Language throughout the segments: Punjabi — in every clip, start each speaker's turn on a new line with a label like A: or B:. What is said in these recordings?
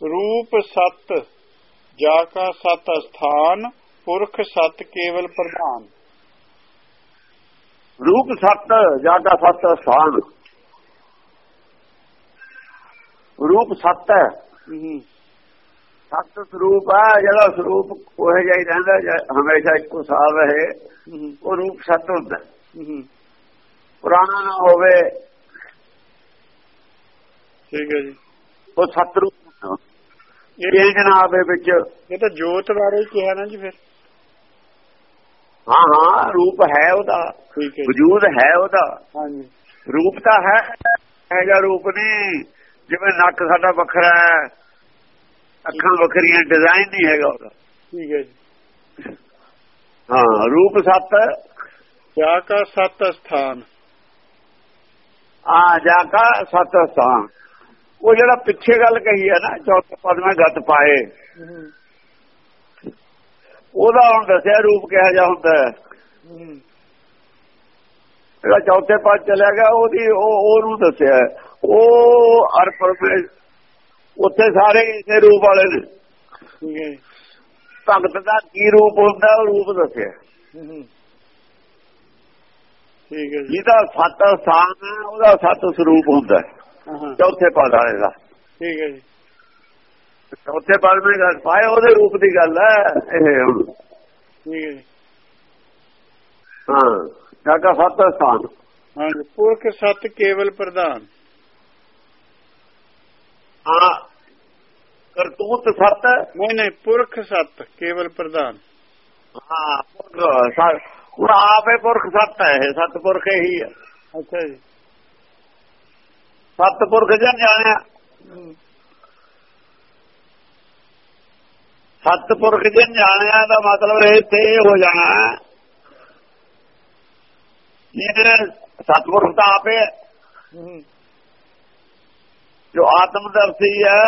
A: ਰੂਪ ਸਤ ਜਾ ਕਾ ਸਤ ਸਥਾਨ ਪੁਰਖ ਸਤ ਕੇਵਲ ਪ੍ਰਧਾਨ
B: ਰੂਪ ਸਤ ਜਾਗਾ ਸਤ ਸਥਾਨ ਰੂਪ ਸਤ ਹੈ। ਸਤ ਸਰੂਪ ਹੈ ਜਿਹੜਾ ਸਰੂਪ ਉਹ ਹੀ ਰਹਿੰਦਾ ਜ- ਹਮੇਸ਼ਾ ਇੱਕੋ ਸਾਲ ਰਹੇ ਉਹ ਰੂਪ ਸਤ ਹੁੰਦਾ ਪੁਰਾਣਾ ਨਾ ਹੋਵੇ
A: ਠੀਕ ਹੈ ਜੀ।
B: ਉਹ ਸਤ ਰੂਪ ਚੇਂਜ ਨਾ ਆਵੇ ਵਿੱਚ।
A: ਇਹ ਤਾਂ ਜੋਤ ਬਾਰੇ ਕਿਹਾ ਨਾ ਜੀ ਫਿਰ।
B: ਹਾਂ ਹਾਂ ਰੂਪ ਹੈ ਉਹਦਾ। ਵਜੂਦ ਹੈ ਉਹਦਾ।
A: ਹਾਂਜੀ।
B: ਰੂਪ ਤਾਂ ਹੈ ਜਿਹਾ ਰੂਪ ਨਹੀਂ। ਜਿਵੇਂ ਨੱਕ ਸਾਡਾ ਵੱਖਰਾ ਹੈ ਅੱਖਾਂ ਵੱਖਰੀਆਂ ਡਿਜ਼ਾਈਨ ਨਹੀਂ ਹੈਗਾ ਉਹਦਾ।
A: ਠੀਕ ਹੈ ਜੀ।
B: ਹਾਂ ਰੂਪ ਸਤ।
A: ਜਾ ਕਾ ਸਤ ਸਥਾਨ।
B: ਆ ਜਾ ਕਾ ਸਤ ਸਥਾਨ। ਉਹ ਜਿਹੜਾ ਪਿੱਛੇ ਗੱਲ ਕਹੀ ਹੈ ਨਾ ਚੌਥੇ ਪਦ ਮੈਂ ਗੱਤ ਪਾਏ। ਉਹਦਾ ਹੁਣ ਦੱਸਿਆ ਰੂਪ ਕਿਹਾ ਜਾ ਹੁੰਦਾ ਜਿਹੜਾ ਚੌਥੇ ਪਦ ਚਲਿਆ ਗਿਆ ਉਹਦੀ ਉਹ ਉਹਨੂੰ ਦੱਸਿਆ। ਉਹ ਅਰ ਪਰਮੇਸ਼ ਉੱਥੇ ਸਾਰੇ ਇਸੇ ਰੂਪ ਵਾਲੇ ਨੇ। ਭਗਤ ਦਾ ਕੀ ਰੂਪ ਹੁੰਦਾ ਉਹ ਰੂਪ ਦੱਸਿਆ
A: ਠੀਕ ਹੈ
B: ਜਿਹਦਾ ਸਤ ਸਥਾਨ ਹੈ ਉਹਦਾ ਸਤ ਸਰੂਪ ਹੁੰਦਾ ਹਾਂ। ਚੌਥੇ ਪਦ ਵਾਲੇ ਦਾ।
A: ਠੀਕ ਹੈ ਜੀ।
B: ਚੌਥੇ ਪਦ ਵਿੱਚ ਗੱਲ ਪਾਏ ਉਹਦੇ ਰੂਪ ਦੀ ਗੱਲ ਹੈ ਇਹ। ਹੁਣ
A: ਠੀਕ ਹੈ ਜੀ।
B: ਹਾਂ ਜਾਗਾ ਸਤ ਸਥਾਨ।
A: ਹਾਂਜੀ ਪੁਰਖ ਸਤ ਕੇਵਲ ਪ੍ਰਧਾਨ।
B: ਹਾਂ ਕਰਤੂਤ ਸਤ
A: ਨਹੀਂ ਨਹੀਂ ਪੁਰਖ ਸਤ ਕੇਵਲ ਪ੍ਰਧਾਨ।
B: ਹਾਂ ਪੁਰਖ ਸਤ। ਉਹ ਆਪੇ ਪੁਰਖ ਸਤ ਹੈ ਇਹ ਸਤਪੁਰਖ ਹੀ ਹੈ।
A: ਅੱਛਾ ਜੀ।
B: ਸਤਪੁਰਖ ਜਨ ਜਾਣਿਆ? ਸਤਪੁਰਖ ਜਨ ਜਾਣਿਆ ਦਾ ਮਤਲਬ ਇਹ ਤੇ ਹੋ ਜਾਣਾ ਜਿਹਨੇ ਸਤਪੁਰਖ ਤਾਂ ਆਪੇ ਜੋ ਆਤਮਦਰਸ਼ੀ ਹੈ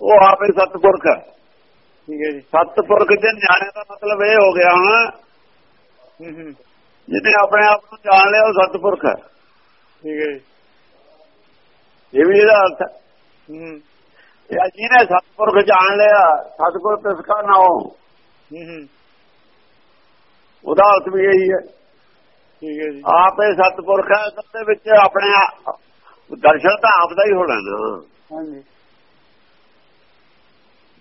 B: ਉਹ ਆਪੇ ਸਤਪੁਰਖ ਹੈ।
A: ਠੀਕ ਹੈ ਜੀ।
B: ਸਤਪੁਰਖ ਜਨ ਜਾਣਿਆ ਦਾ ਮਤਲਬ ਇਹ ਹੋ ਗਿਆ ਹੁਣ। ਜਿਹਨੇ ਆਪਣੇ ਆਪ ਨੂੰ ਜਾਣ ਲਿਆ ਉਹ ਸਤਪੁਰਖ ਹੈ।
A: ਠੀਕ ਹੈ ਜੀ।
B: ਇਹ ਵੀ ਇਹਦਾ ਅਰਥ ਹੈ।
A: ਹੂੰ।
B: ਇਹ ਜਿਹਨੇ ਸਤਪੁਰਖ ਜਾਣ ਲਿਆ ਸਤਗੁਰ ਤਿਸਕਾ ਨਾਉ
A: ਹੂੰ ਹੂੰ।
B: ਉਹਦਾ ਅਰਥ ਵੀ ਇਹੀ ਹੈ।
A: ਠੀਕ ਹੈ ਜੀ।
B: ਆਪੇ ਸਤਪੁਰਖ ਹੈ ਸਭ ਦੇ ਵਿੱਚ ਆਪਣੇ ਦਰਸ਼ਨ ਤਾਂ ਆਪ ਦਾ ਹੀ ਹੋਣਾ ਨਾ।
A: ਹਾਂਜੀ।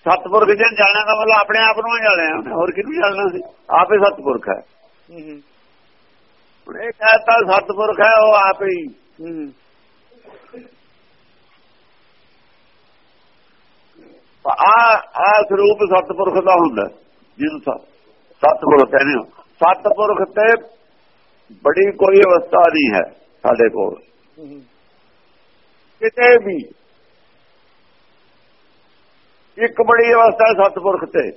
B: ਸਤਪੁਰਖ ਜਨ ਜਾਣਿਆ ਦਾ ਮਤਲਬ ਆਪਣੇ ਆਪ ਨੂੰ ਜਾਣਿਆ। ਉਹਨੇ ਹੋਰ ਕਿਹਨੂੰ ਜਾਣਨਾ ਸੀ? ਆਪੇ ਸਤਪੁਰਖ ਹੈ।
A: ਹੂੰ ਹੂੰ।
B: ਹੁਣ ਇਹ ਕਹਤਾ ਸਤਪੁਰਖ ਹੈ ਉਹ ਆਪ ਹੀ
A: ਹੂੰ ਹੂੰ
B: ਆ ਆ ਸਰੂਪ ਸਤਪੁਰਖ ਦਾ ਹੁੰਦਾ ਜਿਹਨੂੰ ਸਤਪੁਰਖ ਕਹਿੰਦੇ ਹੋ। ਸਤਪੁਰਖ ਤੇ ਬੜੀ ਕੋਈ ਅਵਸਥਾ ਨਹੀਂ ਹੈ ਸਾਡੇ ਕੋਲ। ਕਿਤੇ ਵੀ। ਇੱਕ ਬੜੀ ਅਵਸਥਾ ਹੈ ਸਤਪੁਰਖ ਤੇ।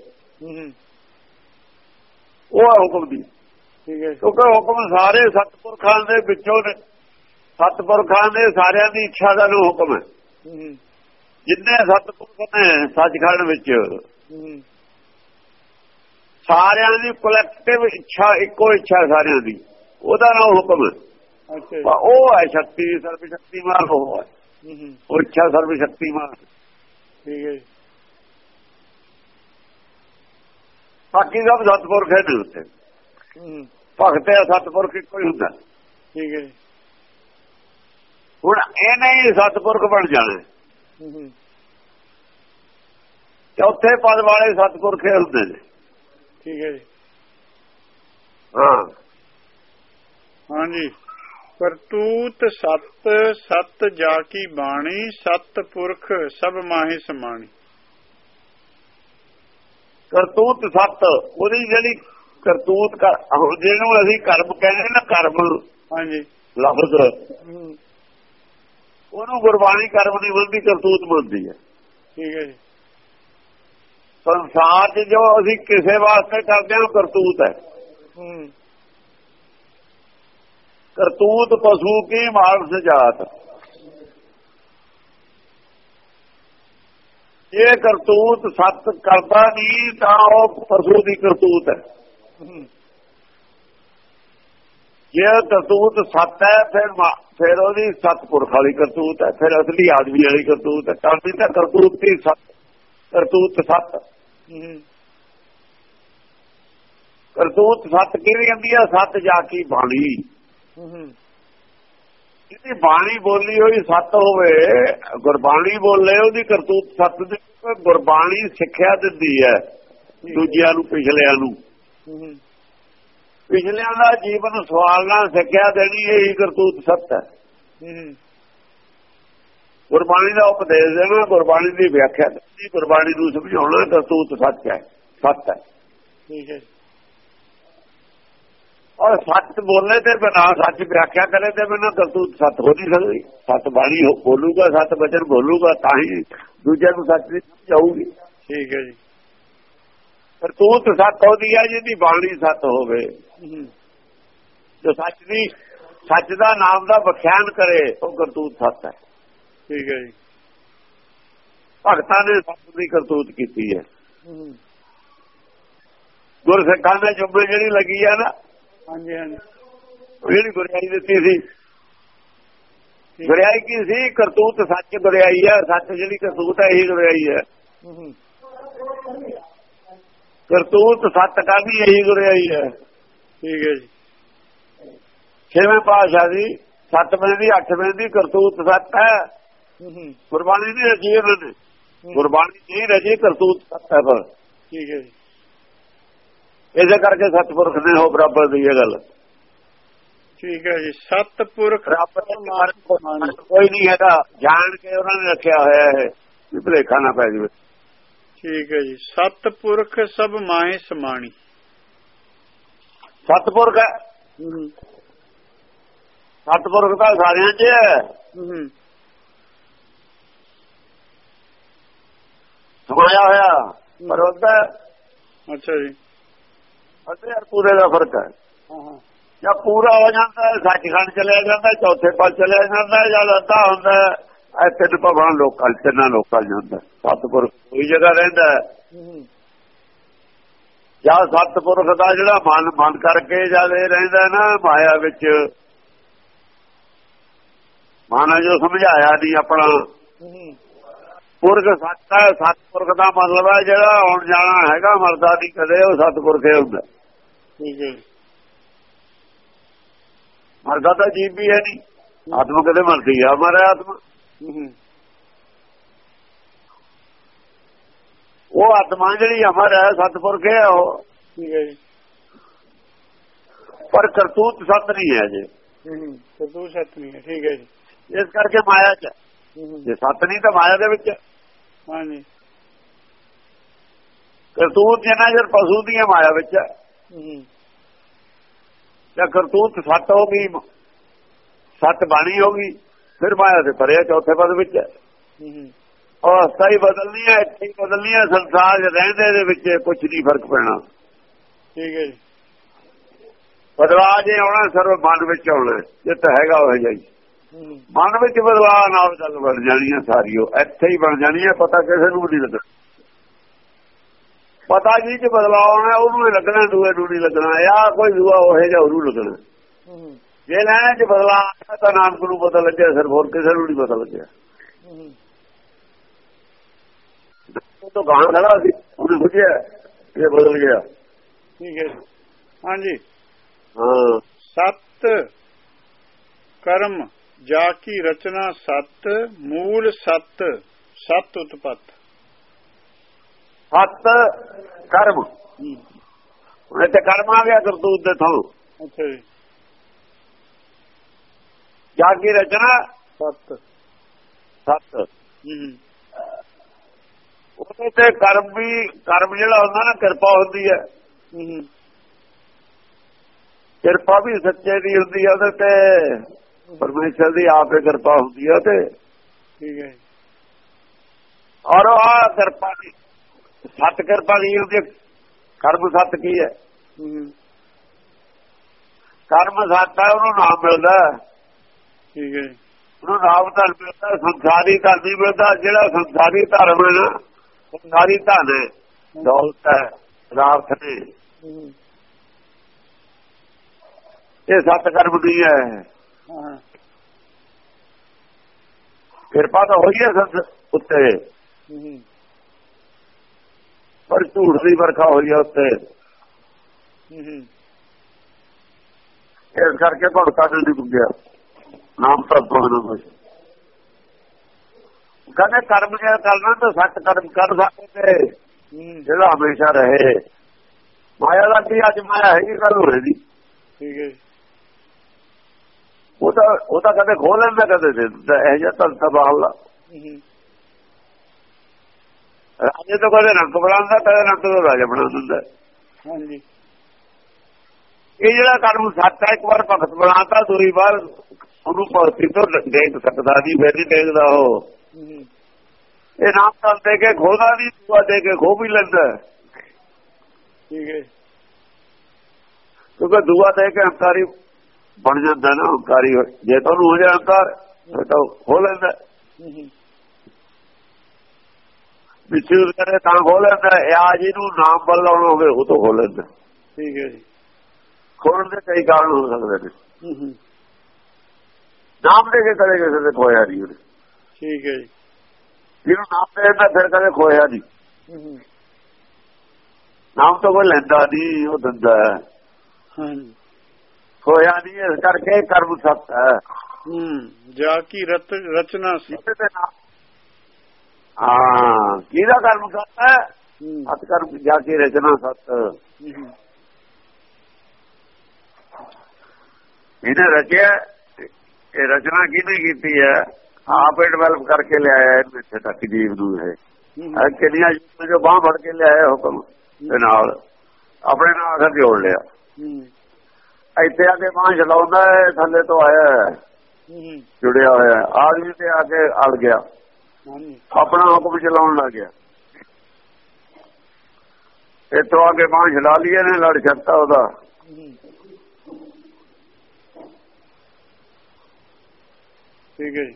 B: ਉਹ ਹੈ ਹੁਕਮ ਦੀ।
A: ਠੀਕ ਹੈ। ਜੀ
B: ਕਿਉਂਕਿ ਹੁਕਮ ਸਾਰੇ ਸਤਪੁਰਖਾਂ ਦੇ ਵਿੱਚੋਂ ਨੇ। ਸਤਪੁਰਖਾਂ ਦੇ ਸਾਰਿਆਂ ਦੀ ਇੱਛਾ ਦਾ ਹੁਕਮ ਹੂੰ। ਜਿੰਨੇ ਸਤਪੁਰਖ ਨੇ ਸੱਚਖੰਡ ਵਿੱਚ ਸਾਰਿਆਂ ਦੀ ਕਲੈਕਟਿਵ ਇੱਛਾ ਇੱਕੋ ਇੱਛਾ ਸਾਰਿਆਂ ਦੀ। ਉਹਦਾ ਨਾਮ ਹੁਕਮ ਹੈ। ਉਹ ਹੈ ਸ਼ਕਤੀ ਸਰਵ ਸ਼ਕਤੀਮਾਨ ਉਹ ਹੈ। ਉਹ ਇੱਛਾ ਸਰਵ ਸ਼ਕਤੀਮਾਨ
A: ਠੀਕ ਹੈ
B: ਬਾਕੀ ਸਭ ਸਤਪੁਰਖ ਹੈ ਨੇ ਉੱਤੇ। ਭਗਤ ਹੈ ਸਤਪੁਰਖ ਇੱਕੋ ਹੀ ਹੁੰਦਾ।
A: ਠੀਕ ਹੈ
B: ਹੁਣ ਇਹ ਨਹੀਂ ਸਤਪੁਰਖ ਬਣ ਜਾਣਾ ਚੌਥੇ ਪਦ ਵਾਲੇ ਸਤਪੁਰਖ ਹੀ ਹੁੰਦੇ ਨੇ।
A: ਠੀਕ ਹੈ ਜੀ।
B: ਹਾਂ।
A: ਹਾਂਜੀ। ਕਰਤੂਤ ਸਤ ਸਤ ਜਾ ਕੀ ਬਾਣੀ ਸਤ ਪੁਰਖ ਸਭ ਮਾਹੇ ਸਮਾਣੀ।
B: ਕਰਤੂਤ ਸਤ ਉਹਦੀ ਜਿਹੜੀ ਕਰਤੂਤ ਜਿਹਨੂੰ ਅਸੀਂ ਕਰਮ ਕਹਿੰਦੇ ਨਾ ਕਰਮ
A: ਹਾਂਜੀ।
B: ਲਫ਼ਜ਼। ਉਹਨੂੰ ਗੁਰਬਾਣੀ ਕਰਮ ਦੀ ਮੰਨਦੀ ਕਰਤੂਤ ਮੰਨਦੀ ਹੈ।
A: ਠੀਕ ਹੈ ਜੀ।
B: ਸੰਸਾਰ 'ਚ ਜੋ ਅਸੀਂ ਕਿਸੇ ਵਾਸਤੇ ਕਰਦੇ ਹਾਂ ਕਰਤੂਤ ਹੈ। ਕਰਤੂਤ ਪਸ਼ੂ ਕੀ ਮਾਨਸ ਜਾਤ। ਇਹ ਕਰਤੂਤ ਸਤ ਕਰਦਾ ਨਹੀਂ ਤਾਂ ਉਹ ਪਸ਼ੂ ਦੀ ਕਰਤੂਤ ਹੂੰ। ਜੇ ਕਰਤੂਤ ਸੱਤ ਹੈ ਫਿਰ ਫਿਰ ਉਹਦੀ ਸਤਪੁਰਖ ਵਾਲੀ ਕਰਤੂਤ ਹੈ ਫਿਰ ਅਸਲੀ ਆਦਮੀ ਵਾਲੀ ਕਰਤੂਤ ਹੈ। ਤਾਂ ਤਾਂ ਕਰਤੂਤ ਦੀ ਸੱਤ ਕਰਤੂਤ ਸੱਤ। ਕਰਤੂਤ ਸੱਤ ਕਿਹੜੀ ਹੁੰਦੀ ਆ? ਸੱਤ ਜਾ ਕੀ ਬਾਣੀ। ਜਿਹਦੀ ਬਾਣੀ ਬੋਲੀ ਹੋਈ ਸੱਤ ਹੋਵੇ ਗੁਰਬਾਣੀ ਬੋਲੇ ਉਹਦੀ ਕਰਤੂਤ ਸੱਤ ਦੀ ਗੁਰਬਾਣੀ ਸਿੱਖਿਆ ਦਿੰਦੀ ਹੈ ਦੂਜਿਆਂ ਨੂੰ ਪਿਛਲਿਆਂ ਨੂੰ। ਪਿਛਲਿਆਂ ਦਾ ਜੀਵਨ ਸਵਾਲ ਨਾਲ ਸਿੱਖਿਆ ਦੇਣੀ ਇਹ ਕਰਤੂਤ ਸੱਤ ਹੈ। ਗੁਰਬਾਣੀ ਦਾ ਉਪਦੇਸ਼ ਦੇਣਾ ਗੁਰਬਾਣੀ ਦੀ ਵਿਆਖਿਆ ਕਰਨੀ ਗੁਰਬਾਣੀ ਨੂੰ ਸਮਝਾਉਣਾ ਕਰਤੂਤ ਸੱਚ ਹੈ ਸੱਤ ਹੈ।
A: ਠੀਕ ਹੈ।
B: ਔਰ ਸੱਚ ਬੋਲਣੇ ਤੇ ਬਿਨਾ ਸੱਚ ਵਿਆਖਿਆ ਕਰੇ ਤੇ ਬਿਨਾ ਕਰਤੂਤ ਸੱਤ ਹੋ ਨਹੀਂ ਸਕਦੀ। ਸੱਤ ਬਾਣੀ ਬੋਲੂਗਾ ਸੱਤ ਬਚਨ ਬੋਲੂਗਾ ਤਾਂ ਹੀ ਦੂਜਿਆਂ ਨੂੰ ਸੱਚ ਦੀ ਸਮਝਾਊਗੀ
A: ਠੀਕ ਹੈ ਜੀ।
B: ਕਰਤੂਤ ਸੱਤ ਹੋਦੀ ਹੈ ਜਿਹਦੀ ਬਾਣੀ ਸੱਤ ਹੋਵੇ। ਜੋ ਸੱਚ ਦੀ ਸੱਚ ਦਾ ਨਾਮ ਦਾ ਵਿਖਿਆਨ ਕਰੇ ਉਹ ਕਰਤੂਤ ਸੱਤ ਹੈ।
A: ਠੀਕ ਹੈ ਜੀ।
B: ਭਗਤਾਂ ਨੇ ਸੱਤ ਦੀ ਕਰਤੂਤ ਕੀਤੀ ਹੈ। ਗੁਰਸਿੱਖਾਂ ਨੇ ਜੁਬੇ ਜਿਹੜੀ ਲੱਗੀ ਆ ਨਾ
A: ਹਾਂਜੀ ਹਾਂਜੀ।
B: ਜਿਹੜੀ ਗੁਰਿਆਈ ਦਿੱਤੀ ਸੀ। ਗੁਰਿਆਈ ਕੀ ਸੀ? ਕਰਤੂਤ ਸੱਚ ਗੁਰਿਆਈ ਹੈ ਸੱਚ ਜਿਹੜੀ ਕਰਤੂਤ ਹੈ ਇਹੀ ਗੁਰਿਆਈ ਹੈ। ਕਰਤੂਤ ਸੱਤ ਕਾਦੀ ਇਹੀ ਗੁਰਿਆਈ ਹੈ।
A: ਠੀਕ ਹੈ ਜੀ।
B: ਛੇਵੇਂ ਪਾਸ਼ਾ ਦੀ ਸੱਤਵੇਂ ਦੀ ਅੱਠਵੇਂ ਦੀ ਕਰਤੂਤ ਸੱਤ ਹੈ। ਗੁਰਬਾਣੀ ਦੀ ਰਚੀ ਉਹਨਾਂ ਨੇ। ਗੁਰਬਾਣੀ ਨਹੀਂ ਰਚੀ ਕਰਤੂਤ ਸੱਤ ਹੈ ਪਰ
A: ਠੀਕ ਹੈ ਜੀ।
B: ਇਸੇ ਕਰਕੇ ਸਤਪੁਰਖ ਨੇ ਹੋ ਬਰਾਬਰ ਦੀ ਇਹ ਗੱਲ।
A: ਠੀਕ ਹੈ ਜੀ ਸਤਪੁਰਖ
B: ਕੋਈ ਨਹੀਂ ਹੈਗਾ। ਜਾਣ ਕੇ ਉਹਨਾਂ ਨੇ ਰੱਖਿਆ ਹੋਇਆ ਹੈ ਵੀ ਭਲੇਖਾ ਨਾ ਪੈ ਜਾਵੇ।
A: ਠੀਕ ਹੈ ਜੀ ਸਤਪੁਰਖ ਸਭ ਮਾਹੇ ਸਮਾਣੀ।
B: ਸਤਪੁਰਖ ਹੈ। ਸਤਪੁਰਖ ਤਾਂ ਸਾਰਿਆਂ 'ਚ ਹੈ ਸਮਾਇਆ ਹੋਇਆ ਪਰ ਉਹਦਾ
A: ਅੱਛਾ ਜੀ।
B: ਅਤੇ ਯਾਰ ਪੂਰੇ ਦਾ ਫ਼ਰਕ ਹੈ। ਜਾਂ ਪੂਰਾ ਹੋ ਜਾਂਦਾ ਸੱਚਖੰਡ ਚਲਿਆ ਜਾਂਦਾ ਚੌਥੇ ਪਾਸ ਚਲਿਆ ਜਾਂਦਾ ਜਦ ਅੱਧਾ ਹੁੰਦਾ ਐ ਤਿੰਨ ਭਵਨ ਲੋਕਾਂ ਤਿੰਨਾਂ ਲੋਕਾਂ ਚ ਹੁੰਦਾ। ਸਤਪੁਰ ਕੋਈ ਜਗ੍ਹਾ ਰਹਿੰਦਾ। ਜਾਂ ਸਤਪੁਰਖ ਦਾ ਜਿਹੜਾ ਮਨ ਮਨ ਕਰਕੇ ਜਦ ਇਹ ਰਹਿੰਦਾ ਨਾ ਮਾਇਆ ਵਿੱਚ ਮਾਨਾ ਜੋ ਸਮਝਾਇਆ ਨਹੀਂ ਆਪਣਾ। ਪੁਰਖ ਹੈ ਸਤਪੁਰਖ ਦਾ ਮਤਲਬ ਹੈ ਜਿਹੜਾ ਆਉਣ ਜਾਣਾ ਹੈਗਾ ਮਰਦਾ ਨਹੀਂ ਕਦੇ ਉਹ ਸਤਪੁਰਖੇ ਹੁੰਦਾ।
A: ਠੀਕ ਹੈ
B: ਮਰਦਾ ਤਾਂ ਜੀਵ ਵੀ ਹੈ ਨਹੀਂ। ਆਤਮਾ ਕਦੇ ਮਰਦੀ ਆ ਮਰੇ ਆਤਮਾ। ਉਹ ਆਤਮਾ ਜਿਹੜੀ ਅਮਰ ਹੈ ਸਤਪੁਰਖ ਹੈ ਉਹ?
A: ਠੀਕ ਹੈ ਜੀ।
B: ਪਰ ਕਰਤੂਤ ਸਤ ਨਹੀਂ ਹੈ ਜੇ
A: ਕਰਤੂਤ ਸਤ ਨਹੀਂ ਹੈ ਠੀਕ ਹੈ ਜੀ।
B: ਇਸ ਕਰਕੇ ਮਾਇਆ ਚ ਜੇ ਸਤ ਨਹੀਂ ਤਾਂ ਮਾਇਆ ਦੇ ਵਿੱਚ
A: ਹਾਂਜੀ।
B: ਕਰਤੂਤ ਜਿੰਨਾ ਜਰ ਪਸ਼ੂ ਦੀ ਮਾਇਆ ਵਿੱਚ ਜਾਂ ਕਰਤੂਤ ਸਤ ਹੋ ਗਈ ਸਤ ਬਾਣੀ ਹੋ ਗਈ ਫਿਰ ਮਾਇਆ ਦੇ ਪਰੇ ਚੌਥੇ ਪਦ ਵਿੱਚ ਉਹ ਸਹੀ ਬਦਲਣੀ ਹੈ ਇੱਥੇ ਬਦਲਣੀ ਹੈ ਸੰਸਾਰ ਰਹਿੰਦੇ ਦੇ ਵਿੱਚ ਕੁਝ ਨਹੀਂ ਫ਼ਰਕ ਪੈਣਾ।
A: ਠੀਕ ਹੈ ਜੀ।
B: ਬਦਲਾਅ ਜੇ ਆਉਣਾ ਸਰਵ ਮਨ ਵਿੱਚ ਆਉਣਾ ਜਿੱਤ ਹੈਗਾ ਉਹ ਜਾਈ ਮਨ ਵਿੱਚ ਬਦਲਾਅ ਨਾਲ ਗੱਲ ਬਣ ਜਾਣੀ ਹੈ ਸਾਰੀ ਉਹ ਇੱਥੇ ਹੀ ਬਣ ਜਾਣੀ ਹੈ ਪਤਾ ਕਿਸੇ ਨੂੰ ਨਹੀਂ ਲੱਗਣਾ। ਪਤਾ ਜੀ ਚ ਬਦਲਾਅ ਆਉਣਾ ਉਹਨੂੰ ਲੱਗਣਾ ਦੂਏ ਨੂੰ ਨਹੀਂ ਲੱਗਣਾ ਆ ਕੋਈ ਦੂਆ ਉਹ ਜਿਹਾ ਉਹਨੂੰ ਲੱਗਣਾ। ਜੇ ਲੈਣੇ ਚ ਬਦਲਾਅ ਤਾਂ ਨਾਨਕ ਨੂੰ ਪਤਾ ਲੱਗਿਆ ਸਿਰਫ ਹੋਰ ਕਿਸੇ ਨੂੰ ਨਹੀਂ ਪਤਾ ਲੱਗਿਆ। ਤਾਂ ਗਾਂ ਖੜਾ ਸੀ ਉਹਨੇ ਸੋਚਿਆ ਇਹ ਬਦਲ ਗਿਆ।
A: ਠੀਕ ਹੈ ਹਾਂਜੀ।
B: ਹਾਂ।
A: ਸਤ ਕਰਮ ਜਾ ਕੀ ਰਚਨਾ ਸਤ ਮੂਲ ਸਤ ਸਤ ਉਤਪਤ।
B: ਸਤ ਕਰਮ। ਉਹਨੇ ਤੇ ਕਰਮ ਆ ਗਿਆ ਕਰਤੂਤ ਦੇ ਥਾਂ
A: ਅੱਛਾ ਜੀ।
B: ਜਾ ਕੀ ਰਚਨਾ?
A: ਸਤ।
B: ਸਤ।
A: ਹੂੰ।
B: ਉਹਦੇ ਤੇ ਕਰਮ ਵੀ ਕਰਮ ਜਿਹੜਾ ਹੁੰਦਾ ਨਾ ਕਿਰਪਾ ਹੁੰਦੀ ਹੈ।
A: ਹੂੰ
B: ਕਿਰਪਾ ਵੀ ਸੱਚੇ ਦੀ ਹੁੰਦੀ ਹੈ ਉਹਦੇ ਤੇ। ਪਰਮੇਸ਼ਰ ਦੀ ਆਪੇ ਕਿਰਪਾ ਹੁੰਦੀ ਹੈ ਤੇ
A: ਠੀਕ ਹੈ।
B: ਔਰ ਆ ਕਿਰਪਾ ਦੀ ਸਤ ਕਿਰਪਾ ਦੀ ਹੁੰਦੀ ਕਰਮ ਸਤ ਕੀ ਹੈ?
A: ਹੂੰ
B: ਕਰਮ ਸਤ ਹੈ ਉਹਨੂੰ ਨਾਮ ਮਿਲਦਾ।
A: ਠੀਕ ਹੈ।
B: ਉਹਨੂੰ ਨਾਮ ਧਨ ਮਿਲਦਾ ਸੰਸਾਰੀ ਨਹੀਂ ਮਿਲਦਾ ਜਿਹੜਾ ਸੰਸਾਰੀ ਧਰਮ ਹੈ ਨਾ ਸੰਸਾਰੀ ਧਨ ਹੈ, ਦੌਲਤ ਹੈ ਰਾਤ ਨੇ ਇਹ ਸੱਤ ਕਰਮ ਦੀ ਹੈ। ਕਿਰਪਾ ਤਾਂ ਹੋਈ ਹੈ ਸਤ ਉੱਤੇ। ਪਰ ਝੂਠ ਦੀ ਵਰਖਾ ਹੋਈ ਹੈ ਉੱਤੇ। ਇਸ ਕਰਕੇ ਭਗਤਾਂ ਨੇ ਨਹੀਂ ਗਿਆ ਨਾਮ ਤਾਂ ਬੋਲਣਾ ਬਸ ਕਹਿੰਦੇ ਕਰਮ ਜੇ ਕਰਨਾ ਤਾਂ ਸੱਤ ਕਰਮ ਕਰ ਸਕਦੇ। ਜਿਹੜਾ ਹਮੇਸ਼ਾ ਰਹੇ। ਮਾਇਆ ਦਾ ਕੀ ਅੱਜ ਮਾਇਆ ਹੋ ਰਹੀ
A: ਠੀਕ ਹੈ ਜੀ।
B: ਉਹ ਤਾਂ ਉਹ ਤਾਂ ਕਦੇ ਖੋਲ ਲੈਂਦਾ ਕਦੇ ਦੇ ਦਿੰਦਾ। ਇਹ ਜਿਹਾ ਤਾਂ ਤਬਾਹਲਾ
A: ਹੂੰ।
B: ਰਾਜੇ ਤੋਂ ਕਦੇ ਰੰਗ ਬਣਾਉਂਦਾ ਕਦੇ ਰੰਗ ਤੋਂ ਰਾਜਾ ਬਣਾ ਦਿੰਦਾ।
A: ਹਾਂਜੀ।
B: ਇਹ ਜਿਹੜਾ ਕਰਮ ਸੱਤ ਹੈ ਇੱਕ ਵਾਰ ਭਗਤ ਬਣਾਤਾ ਦੂਰੀ ਵਾਰ ਉਹਨੂੰ ਭਗਤੀ ਤੋਂ ਦੇਖ ਸਕਦਾ ਨਹੀਂ ਫਿਰ ਨਹੀਂ ਦੇਖਦਾ ਉਹ।
A: ਹੂੰ
B: ਇਹ ਨਾਮ ਤਾਂ ਦੇ ਕੇ ਖੋਦਾ ਨਹੀਂ ਦੁਆ ਦੇ ਕੇ ਖੋ ਵੀ ਲੈਂਦਾ
A: ਠੀਕ ਹੈ।
B: ਕਿਉਂਕਿ ਦੁਆ ਦੇ ਕੇ ਹੰਕਾਰੀ ਬਣ ਜਾਂਦਾ ਨਾ ਹੰਕਾਰੀ ਜੇ ਤੁਹਾਨੂੰ ਹੋ ਜਾਏ ਹੰਕਾਰ ਤਾਂ ਖੋ ਲੈਂਦਾ
A: ਹੂੰ।
B: ਵਿਚੂ ਕਰੇ ਤਾਂ ਖੋ ਲੈਂਦਾ ਇਹ ਆ ਜਿਹਨੂੰ ਨਾਮ ਬਦਲਾਉਣਾ ਹੋਵੇ ਉਹ ਤੋਂ ਖੋ ਲੈਂਦਾ
A: ਠੀਕ ਹੈ ਜੀ।
B: ਖੋਣ ਦੇ ਕਈ ਕਾਰਨ ਹੋ ਸਕਦੇ ਨੇ। ਨਾਮ ਦੇ ਕੇ ਕਦੇ ਕਿਸੇ ਦੇ ਖੋਇਆ ਨਹੀਂ
A: ਠੀਕ ਹੈ ਜੀ।
B: ਜਿਹਨੂੰ ਨਾਮ ਦਿੰਦਾ ਫਿਰ ਕਦੇ ਖੋਇਆ ਨਹੀਂ। ਨਾਮ ਤੋਂ ਕੋਈ ਲੈਂਦਾ ਨਹੀਂ ਉਹ ਦਿੰਦਾ ਹੈ। ਖੋਇਆ ਨਹੀਂ ਇਸ ਕਰਕੇ ਕਰਮ ਸੱਤ ਹੈ।
A: ਹੂੰ ਜਾ ਕੀ ਰਤ ਰਚਨਾ ਸੀ।
B: ਜਿਹਦੇ ਤੇ ਨਾਮ ਹਾਂ ਕਿਹਦਾ ਕਰਮ ਸੱਤ ਹੈ?
A: ਹੂੰ।
B: ਸਤ ਕਰਮ ਜਾ ਕੇ ਰਚਨਾ ਸੱਤ। ਇਹਨੇ ਰਚਿਆ ਇਹ ਰਚਨਾ ਕਿਹਨੇ ਕੀਤੀ ਹੈ? ਆਪ ਹੀ ਡਿਵੈਲਪ ਕਰਕੇ ਲਿਆਇਆ ਹੈ ਇੱਥੇ ਤੱਕ ਜੀਵ ਨੂੰ ਇਹ। ਕਿੰਨੀਆਂ ਜੀਵਾਂ ਜੋ ਬਾਹ ਫੜ ਕੇ ਲਿਆਇਆ ਹੁਕਮ ਦੇ ਨਾਲ। ਆਪਣੇ ਨਾਲ ਅਸਰ ਜੋੜ ਲਿਆ। ਇੱਥੇ ਆ ਕੇ ਬਾਹ ਹੈ ਥੱਲੇ ਤੋਂ ਆਇਆ ਜੁੜਿਆ ਹੋਇਆ। ਆਦਮੀ ਤੇ ਆ ਕੇ ਅੜ ਗਿਆ। ਆਪਣਾ ਹੁਕਮ ਚਲਾਉਣ ਲੱਗ ਗਿਆ। ਇੱਥੋਂ ਆ ਕੇ ਬਾਹ ਚਲਾ ਲਈਏ ਨੇ ਲੜ ਸਕਤਾ ਉਹਦਾ।
A: ਠੀਕ ਹੈ ਜੀ।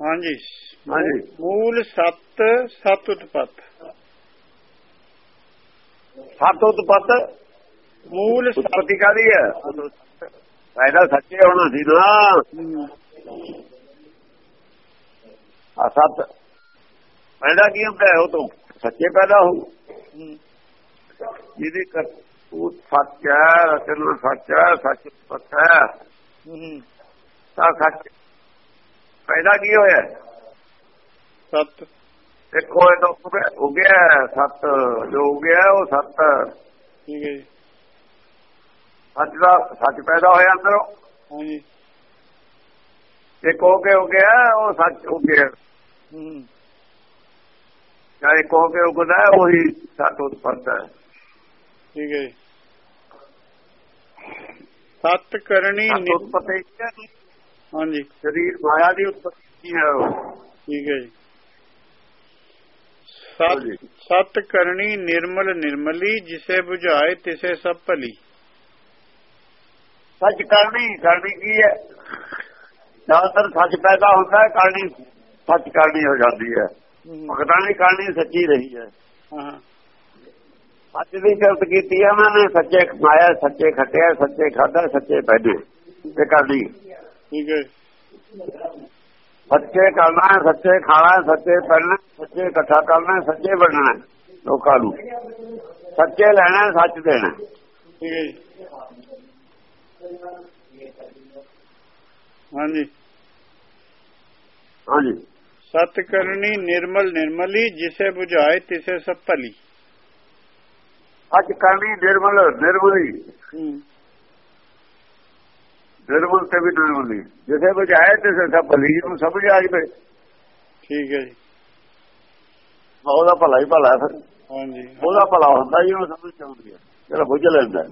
A: ਹਾਂਜੀ।
B: ਹਾਂਜੀ।
A: ਮੂਲ ਸੱਤ ਸਤ ਉਤਪਤ।
B: ਸੱਤ ਉਤਪਤ?
A: ਮੂਲ ਸੱਤ।
B: ਉਤਪਤੀ ਕਾਦੀ ਹੈ? ਪੈਦਾ ਸੱਚੇ ਹੋਣਾ ਸੀ ਨਾ। ਆ ਸੱਤ। ਪੈਦਾ ਕੀ ਹੁੰਦਾ ਹੈ ਉਹ ਤੋਂ? ਸੱਚੇ ਪੈਦਾ ਹੋ। ਜਿਹਦੀ ਕਰ ਉਹ ਸੱਚ ਹੈ ਰਚਨਾ ਸੱਚ ਹੈ ਸੱਚ ਹੂੰ। ਤਾਂ ਸੱਚ ਪੈਦਾ ਕੀ ਹੋਇਆ?
A: ਸੱਤ।
B: ਦੇਖੋ ਇਹ ਤਾਂ ਉੱਗ- ਉੱਗਿਆ ਸੱਤ ਜੋ ਉੱਗਿਆ ਉਹ ਸੱਤ।
A: ਠੀਕ ਹੈ ਜੀ।
B: ਸੱਚ ਦਾ ਸੱਚ ਪੈਦਾ ਹੋਇਆ ਅੰਦਰੋਂ?
A: ਹਾਂਜੀ।
B: ਇੱਕ ਹੋ ਕੇ ਉੱਗਿਆ ਉਹ ਸੱਚ ਉੱਗਿਆ
A: ਹੂੰ।
B: ਜਾਂ ਇੱਕ ਹੋ ਕੇ ਉੱਗਦਾ ਉਹੀ ਸੱਤ ਉਤਪਤ ਹੈ।
A: ਠੀਕ ਹੈ ਸੱਤ ਕਰਨੀ
B: ਸੱਤ
A: ਨਿ-
B: ਉਤਪਤੀ ਕੀ ਹੈ?
A: ਹਾਂਜੀ।
B: ਸਰੀਰ ਮਾਇਆ ਦੀ ਉਤਪਤੀ ਹੈ।
A: ਠੀਕ ਹੈ ਜੀ। ਸਤ। ਸਤ ਕਰਨੀ ਨਿਰਮਲ ਨਿਰਮਲੀ ਜਿਸੇ 부ਝਾਏ ਤਿਸੇ ਸਭ ਭਲੀ।
B: ਸੱਚ ਕਰਨੀ ਕਰਨੀ ਕੀ ਹੈ? ਜ਼ਿਆਦਾਤਰ ਸੱਚ ਪੈਦਾ ਹੁੰਦਾ ਹੈ ਕਰਨੀ ਸੱਚ ਕਰਨੀ ਹੋ ਜਾਂਦੀ ਹੈ। ਭਗਤਾਂ ਦੀ ਕਰਨੀ ਸੱਚੀ ਰਹੀ ਹੈ।
A: ਹਾਂ।
B: ਸੱਚ ਦੀ ਕਿਰਤ ਕੀਤੀ ਉਹਨਾਂ ਨੇ ਸੱਚੇ ਖਾਇਆ ਸੱਚੇ ਖੱਟਿਆ ਸੱਚੇ ਖਾਦਾ ਸੱਚੇ ਪਹਿਨੇ ਤੇ ਕਰਨੀ।
A: ਠੀਕ ਹੈ।
B: ਸੱਚੇ ਕਰਨਾ ਹੈ ਸੱਚੇ ਖਾਣਾ ਹੈ ਸੱਚੇ ਪਹਿਨਣਾ ਸੱਚੇ ਇਕੱਠਾ ਕਰਨਾ ਹੈ, ਸੱਚੇ ਬਣਨਾ ਲੋਕਾਂ ਨੂੰ। ਸੱਚੇ ਲੈਣਾ ਹੈ, ਸੱਚ ਦੇਣਾ।
A: ਠੀਕ ਹੈ ਜੀ। ਹਾਂਜੀ।
B: ਹਾਂਜੀ।
A: ਸਤ ਕਰਨੀ ਨਿਰਮਲ ਨਿਰਮਲੀ ਜਿਸੇ 부ਝਾਏ ਤਿਸੇ ਸਭ ਭਲੀ
B: ਅੱਜ ਕਰਨੀ ਨਿਰਮਲ। ਨਿਰਮਲੀ ਨਿਰਮਲ ਤੇ ਵੀ ਨਿਰਮਲੀ ਜਿਸੇ ਬੁਝਾਏ ਤੇ ਸਭ ਭਲੀ ਨੂੰ ਸਮਝ ਆ ਜਵੇ।
A: ਠੀਕ ਹੈ ਜੀ।
B: ਉਹਦਾ ਭਲਾ ਹੀ ਭਲਾ ਹੈ। ਫਿਰ
A: ਹਾਂਜੀ।
B: ਉਹਦਾ ਭਲਾ ਹੁੰਦਾ ਜੀ ਉਹਨੂੰ ਸਮਝ ਆਉਂਦੀ ਹੈ ਜਿਹੜਾ ਬੁੱਝ ਲੈਂਦਾ ਹੈ।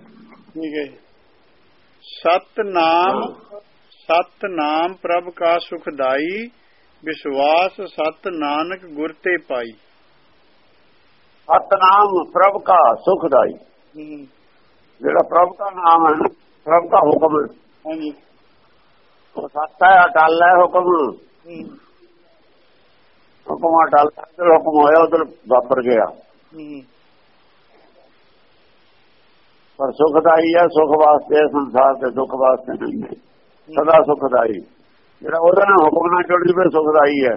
A: ਠੀਕ ਹੈ ਸਤ ਨਾਮ ਸਤ ਨਾਮ ਪ੍ਰਭ ਕਾ ਸੁਖਦਾਈ ਵਿਸ਼ਵਾਸ ਸਤ ਨਾਨਕ ਗੁਰ ਤੇ ਪਾਈ।
B: ਸਤਨਾਮ ਪ੍ਰਭ ਕਾ ਸੁਖਦਾਈ
A: ਹੂੰ।
B: ਜਿਹੜਾ ਪ੍ਰਭ ਦਾ ਨਾਮ ਹੈ ਪ੍ਰਭ ਦਾ ਹੁਕਮ ਹੈ।
A: ਹਾਂਜੀ।
B: ਉਹ ਸੱਤ ਹੈ ਅਟਲ ਹੈ ਹੁਕਮ। ਹੁਕਮ ਅਟਲ ਜਦੋਂ ਹੁਕਮ ਹੋਇਆ ਉਧਰ ਵਾਪਰ ਗਿਆ। ਪਰ ਸੁਖਦਾਈ ਹੈ ਸੁਖ ਵਾਸਤੇ ਸੰਸਾਰ ਦੇ ਦੁੱਖ ਵਾਸਤੇ ਨਹੀਂ ਸਦਾ ਸੁਖਦਾਈ ਜਿਹੜਾ ਉਹਦੇ ਨਾਲ ਹੁਕਮ ਨਾਲ ਜੁੜ ਜਵੇ ਸੁਖਦਾਈ ਹੈ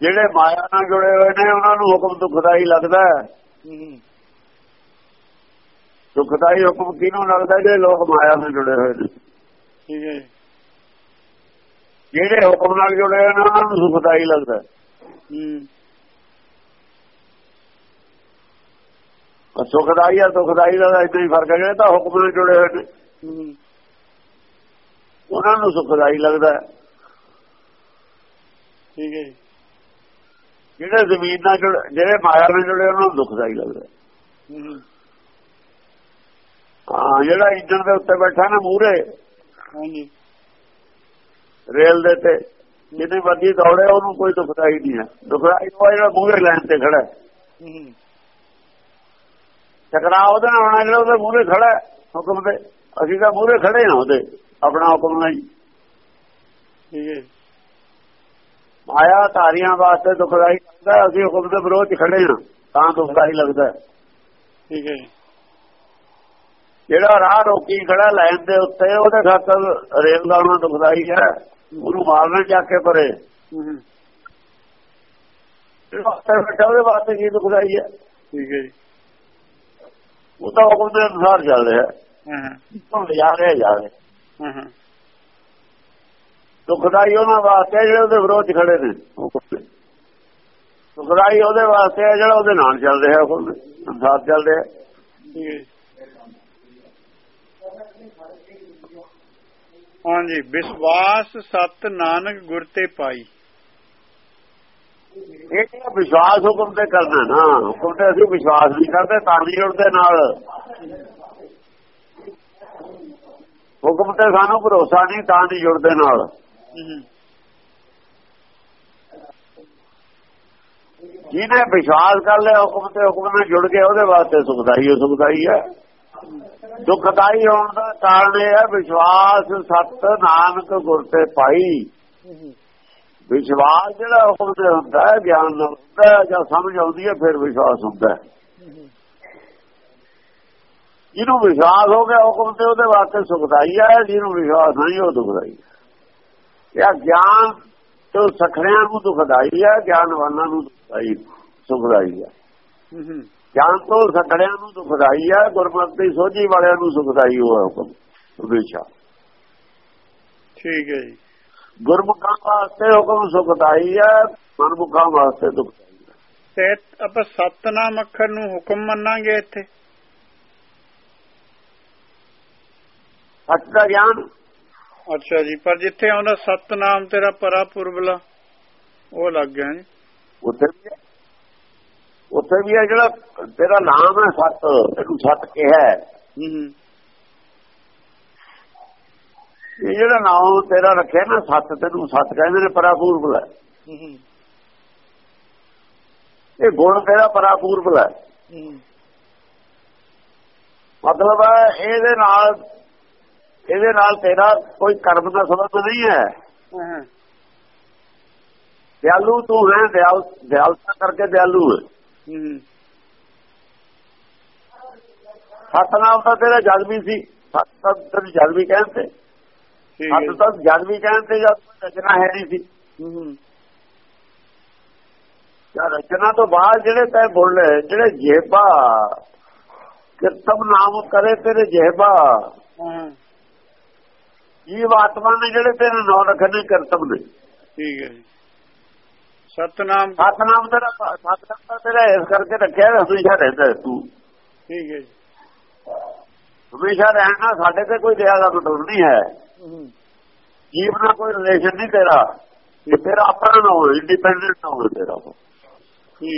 B: ਜਿਹੜੇ ਮਾਇਆ ਨਾਲ ਜੁੜੇ ਹੋਏ ਨੇ ਉਹਨਾਂ ਨੂੰ ਹੁਕਮ ਦੁਖਦਾਈ ਲੱਗਦਾ ਹੈ। ਦੁਖਦਾਈ ਹੁਕਮ ਕਿਹਨੂੰ ਲੱਗਦਾ ਜਿਹੜੇ ਲੋਕ ਮਾਇਆ ਨਾਲ ਜੁੜੇ ਹੋਏ ਨੇ?
A: ਠੀਕ ਹੈ
B: ਜਿਹੜੇ ਹੁਕਮ ਨਾਲ ਜੁੜੇ ਹੋਏ ਨੇ ਉਹਨਾਂ ਨੂੰ ਸੁਖਦਾਈ ਲੱਗਦਾ।
A: ਹੂੰ।
B: ਸੁਖਦਾਈ ਆ ਦੁਖਦਾਈ ਦਾ ਇਦਾਂ ਹੀ ਫ਼ਰਕ ਹੈ। ਜਿਹੜੇ ਤਾਂ ਹੁਕਮ ਨਾਲ ਜੁੜੇ ਹੋਏ ਨੇ
A: ਹੂੰ।
B: ਉਹਨਾਂ ਨੂੰ ਸੁਖਦਾਈ ਲੱਗਦਾ
A: ਠੀਕ ਹੈ
B: ਜਿਹੜੇ ਜ਼ਮੀਨ ਨਾਲ ਜਿਹੜੇ ਮਾਇਆ ਨਾਲ ਜੁੜੇ ਉਹਨਾਂ ਨੂੰ ਦੁਖਦਾਈ ਲੱਗਦਾ
A: ਹੂੰ।
B: ਹਾਂ ਜਿਹੜਾ ਇੰਜਨ ਦੇ ਉੱਤੇ ਬੈਠਾ ਨਾ ਮੂਰੇ
A: ਹਾਂਜੀ।
B: ਰੇਲ ਦੇ ਤੇ ਜਿੰਨੀ ਮਰਜ਼ੀ ਦੌੜੇ ਉਹਨੂੰ ਕੋਈ ਦੁਖਦਾਈ ਨਹੀਂ ਹੈ। ਦੁਖਦਾਈ ਉਹ ਜਿਹੜਾ ਮੂਰੇ ਲਾਈਨ ਤੇ ਖੜਾ ਹੈ। ਟਕਰਾ ਉਹਦੇ ਨਾਲ ਹੋਣਾ ਜਿਹੜਾ ਉਹਦੇ ਮੂਰੇ ਖੜਾ ਹੈ ਹੁਕਮ ਦੇ। ਅਸੀਂ ਤਾਂ ਮੂਰੇ ਖੜੇ ਹਾਂ ਉਹਦੇ ਆਪਣਾ ਹੁਕਮ ਨਹੀਂ।
A: ਠੀਕ ਹੈ।
B: ਮਾਇਆ ਧਾਰੀਆਂ ਵਾਸਤੇ ਦੁਖਦਾਈ ਲੱਗਦਾ ਅਸੀਂ ਹੁਕਮ ਦੇ ਵਿਰੋਧ 'ਚ ਖੜੇ ਹਾਂ ਤਾਂ ਦੁਖਦਾਈ ਲੱਗਦਾ
A: ਠੀਕ ਹੈ।
B: ਜਿਹੜਾ ਰਾਹ ਰੋਕੀ ਖੜਾ ਲਾਈਨ ਦੇ ਉੱਤੇ ਉਹਦੇ ਖਾਤਰ ਰੇਲ ਦਾ ਉਹਨਾਂ ਦੁਖਦਾਈ ਹੈ। ਉਹਨੂੰ ਮਾਰਨਾ ਜਾ ਕੇ ਪਰੇ। ਉਹਦੇ ਵਾਸਤੇ ਕੀ ਦੁਖਦਾਈ ਹੈ?
A: ਠੀਕ ਹੈ ਜੀ।
B: ਉਹ ਤਾਂ ਹੁਕਮ ਦੇ ਅਨੁਸਾਰ ਚੱਲ ਰਿਹਾ।
A: ਹਾਂ
B: ਜਾ ਰਿਹਾ ਜਾ ਰਿਹਾ।
A: ਹਾਂ
B: ਦੁਖਦਾਈ ਉਹਨਾਂ ਵਾਸਤੇ ਜਿਹੜੇ ਉਹਦੇ ਵਿਰੋਧ 'ਚ ਖੜੇ ਨੇ। ਦੁਖਦਾਈ ਉਹਦੇ ਵਾਸਤੇ ਜਿਹੜਾ ਉਹਦੇ ਨਾਲ ਚੱਲ ਰਿਹਾ ਦੇ ਅਨੁਸਾਰ ਚੱਲ ਰਿਹਾ
A: ਠੀਕ ਹੈ ਹਾਂਜੀ ਵਿਸ਼ਵਾਸ ਸਤ ਨਾਨਕ ਗੁਰ ਤੇ ਪਾਈ।
B: ਇਹ ਜਿਹੜਾ ਵਿਸ਼ਵਾਸ ਹੁਕਮ ਤੇ ਕਰਨਾ ਨਾ ਹੁਕਮ ਤੇ ਅਸੀਂ ਵਿਸ਼ਵਾਸ ਨਹੀਂ ਕਰਦੇ ਤਾਂ ਨਹੀਂ ਜੁੜਦੇ ਨਾਲ। ਹੁਕਮ ਤੇ ਸਾਨੂੰ ਭਰੋਸਾ ਨਹੀਂ ਤਾਂ ਨਹੀਂ ਜੁੜਦੇ ਨਾਲ। ਜਿਹਨੇ ਵਿਸ਼ਵਾਸ ਕਰ ਲਿਆ ਹੁਕਮ ਤੇ ਹੁਕਮ ਨਾਲ ਜੁੜ ਕੇ ਉਹਦੇ ਵਾਸਤੇ ਸੁਖਦਾਈ ਹੈ ਸੁਖਦਾਈ ਹੈ। ਦੁਖਦਾਈ ਹੋਣ ਦਾ ਕਾਰਨ ਇਹ ਹੈ, ਵਿਸ਼ਵਾਸ ਸਤ ਨਾਨਕ ਗੁਰ ਤੇ ਪਾਈ ਵਿਸ਼ਵਾਸ ਜਿਹੜਾ ਹੁਕਮ ਤੇ ਹੁੰਦਾ ਹੈ, ਗਿਆਨ ਨਾਲ ਹੁੰਦਾ ਹੈ ਜਾਂ ਸਮਝ ਆਉਂਦੀ ਹੈ, ਫਿਰ ਵਿਸ਼ਵਾਸ ਹੁੰਦਾ ਹੈ। ਜਿਹਨੂੰ ਵਿਸ਼ਵਾਸ ਹੋ ਗਿਆ, ਹੁਕਮ ਤੇ ਉਹਦੇ ਵਾਸਤੇ ਸੁਖਦਾਈ ਹੈ, ਜਿਹਨੂੰ ਵਿਸ਼ਵਾਸ ਨਹੀਂ, ਉਹ ਦੁਖਦਾਈ ਹੈ। ਇਹ ਗਿਆਨ ਤੋਂ ਸਖਰਿਆਂ ਨੂੰ ਦੁਖਦਾਈ ਹੈ, ਗਿਆਨਵਾਨਾਂ ਨੂੰ ਦੁਖਦਾਈ, ਸੁਖਦਾਈ ਹੈ। ਗਿਆਨ ਤੋਂ ਸਖਰਿਆਂ ਨੂੰ ਦੁਖਦਾਈ ਹੈ ਗੁਰਮਤਿ ਸੋਝੀ ਵਾਲਿਆਂ ਨੂੰ ਸੁਖਦਾਈ ਹੋਇਆ ਹੁਕਮ ਹਮੇਸ਼ਾ
A: ਠੀਕ ਹੈ ਜੀ।
B: ਗੁਰਮੁਖਾਂ ਵਾਸਤੇ ਹੁਕਮ ਸੁਖਦਾਈ ਹੈ ਮਨਮੁਖਾਂ ਵਾਸਤੇ ਦੁਖਦਾਈ ਹੈ
A: ਤੇ ਆਪਾਂ ਸਤਨਾਮ ਅੱਖਰ ਨੂੰ ਹੁਕਮ ਮੰਨਾਂਗੇ ਇੱਥੇ?
B: ਸੱਚ ਦਾ ਗਿਆਨ।
A: ਅੱਛਾ ਜੀ ਪਰ ਜਿੱਥੇ ਆਉਂਦਾ ਸਤਨਾਮ ਤੇਰਾ ਪਰਾ ਪੁਰਬਲਾ ਉਹ ਲੱਗ ਗਿਆ ਜੀ।
B: ਉੱਥੇ। ਉੱਥੇ ਵੀ ਹੈ ਜਿਹੜਾ ਤੇਰਾ ਨਾਮ ਹੈ ਸਤ ਇਹਨੂੰ ਸਤ ਕਿਹਾ ਇਹ ਜਿਹੜਾ ਨਾਮ ਤੇਰਾ ਰੱਖਿਆ ਨਾ ਸਤ ਤੈਨੂੰ ਸਤ ਕਹਿੰਦੇ ਨੇ ਪਰਾਪੂਰਬ ਹੈ। ਇਹ ਗੁਣ ਤੇਰਾ ਪਰਾਪੂਰਬ ਹੈ।
A: ਹੂੰ।
B: ਮਤਲਬ ਹੈ ਇਹਦੇ ਨਾਲ ਇਹਦੇ ਨਾਲ ਤੇਰਾ ਕੋਈ ਕਰਮ ਦਾ ਸਬੰਧ ਨਹੀਂ ਹੈ
A: ਹਾਂ।
B: ਦਿਆਲੂ ਤੂੰ ਹੈ ਦਿਆਲ ਦਿਆਲਤਾ ਕਰਕੇ ਦਿਆਲੂ ਹੂੰ। ਸਤਨਾਮ ਤਾਂ ਤੇਰਾ ਜਦ ਵੀ ਸੀ। ਸਤ ਤਾਂ ਤੇਰੀ ਜਦ ਵੀ ਕਹਿੰਦੇ ਸਤ ਤਾਂ ਜਦ ਵੀ ਕਹਿੰਦੇ ਜਦ ਰਚਨਾ ਹੈ ਨਹੀਂ ਸੀ।
A: ਹੂੰ। ਹੂੰ
B: ਜਾਂ ਰਚਨਾ ਤੋਂ ਬਾਅਦ ਜਿਹੜੇ ਤੈ ਬੋਲੇ ਜਿਹੜੇ ਜੇਬਾ ਕਿਰਤਮ ਨਾਮ ਕਰੇ ਤੇਰੇ ਜੇਬਾ।
A: ਹਾਂ।
B: ਜੀਵ ਆਤਮਾ ਨੇ ਜਿਹੜੇ ਤੇਰੇ ਨਾਮ ਰੱਖਣੇ ਕਰਤਮ ਨੇ।
A: ਠੀਕ ਹੈ ਸਤਨਾਮ।
B: ਸਤਨਾਮ ਤੇਰਾ ਸਤਨਾਮ ਤਾਂ ਤੇਰਾ ਇਸ ਕਰਕੇ ਰੱਖਿਆ ਹਮੇਸ਼ਾ ਰਹਿੰਦਾ ਤੂੰ।
A: ਠੀਕ ਹੈ ਜੀ।
B: ਹਮੇਸ਼ਾ ਰਹਿਣਾ ਸਾਡੇ ਤੇ ਕੋਈ ਦਇਆ ਦਾ ਮਤਲਬ ਨਹੀਂ ਹੈ। ਜੀਵ ਨਾਲ ਕੋਈ ਰਿਲੇਸ਼ਨ ਨਹੀਂ ਤੇਰਾ। ਇਹ ਤੇਰਾ ਆਪਣਾ ਨਾ ਹੋਵੇ ਇੰਡੀਪੈਂਡੈਂਟ ਨਾ ਹੋਵੇ ਤੇਰਾ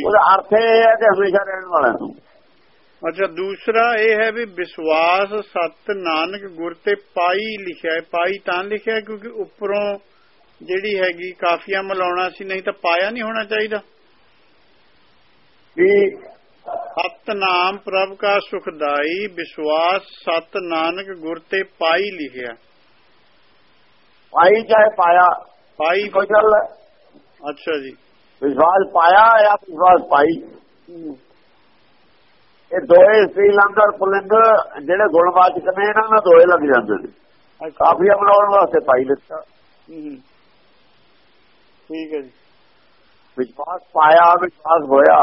B: ਉਹਦਾ ਅਰਥ ਇਹ ਹੈ ਕਿ ਹਮੇਸ਼ਾ ਰਹਿਣ ਵਾਲਾ ਤੂੰ।
A: ਅੱਛਾ ਦੂਸਰਾ ਇਹ ਹੈ ਵੀ ਵਿਸ਼ਵਾਸ ਸਤ ਨਾਨਕ ਗੁਰ ਤੇ ਪਾਈ ਲਿਖਿਆ ਹੈ। ਪਾਈ ਤਾਂ ਲਿਖਿਆ ਕਿਉਂਕਿ ਉੱਪਰੋਂ ਜਿਹੜੀ ਹੈਗੀ ਕਾਫੀਆ ਮਿਲਾਉਣਾ ਸੀ ਨਹੀਂ ਤਾਂ ਪਾਇਆ ਨਹੀਂ ਹੋਣਾ ਚਾਹੀਦਾ।
B: ਵੀ
A: ਸਤ ਨਾਮ ਪ੍ਰਭ ਕਾ ਸੁਖਦਾਈ ਵਿਸ਼ਵਾਸ ਸਤ ਨਾਨਕ ਗੁਰ ਤੇ ਪਾਈ ਲਿਖਿਆ।
B: ਪਾਈ ਚਾਹੇ ਪਾਇਆ
A: ਪਾਈ।
B: ਕੋਈ ਗੱਲ।
A: ਅੱਛਾ ਜੀ।
B: ਵਿਸ਼ਵਾਸ ਪਾਇਆ ਜਾਂ ਵਿਸ਼ਵਾਸ ਪਾਈ? ਇਹ ਦੋਏ ਸ੍ਰੀਲੰਕਾ ਪੁਲਿੰਗ ਜਿਹੜੇ ਗੁਣਵਾਚਕ ਨੇ ਇਹਨਾਂ ਨਾਲ ਦੋਏ ਲੱਗ ਜਾਂਦੇ ਨੇ। ਕਾਫੀਆ ਬਣਾਉਣ ਵਾਸਤੇ ਪਾਈ
A: ਹੂੰ। ਠੀਕ ਹੈ ਜੀ।
B: ਵਿਸ਼ਵਾਸ ਪਾਇਆ ਵਿਸ਼ਵਾਸ ਹੋਇਆ।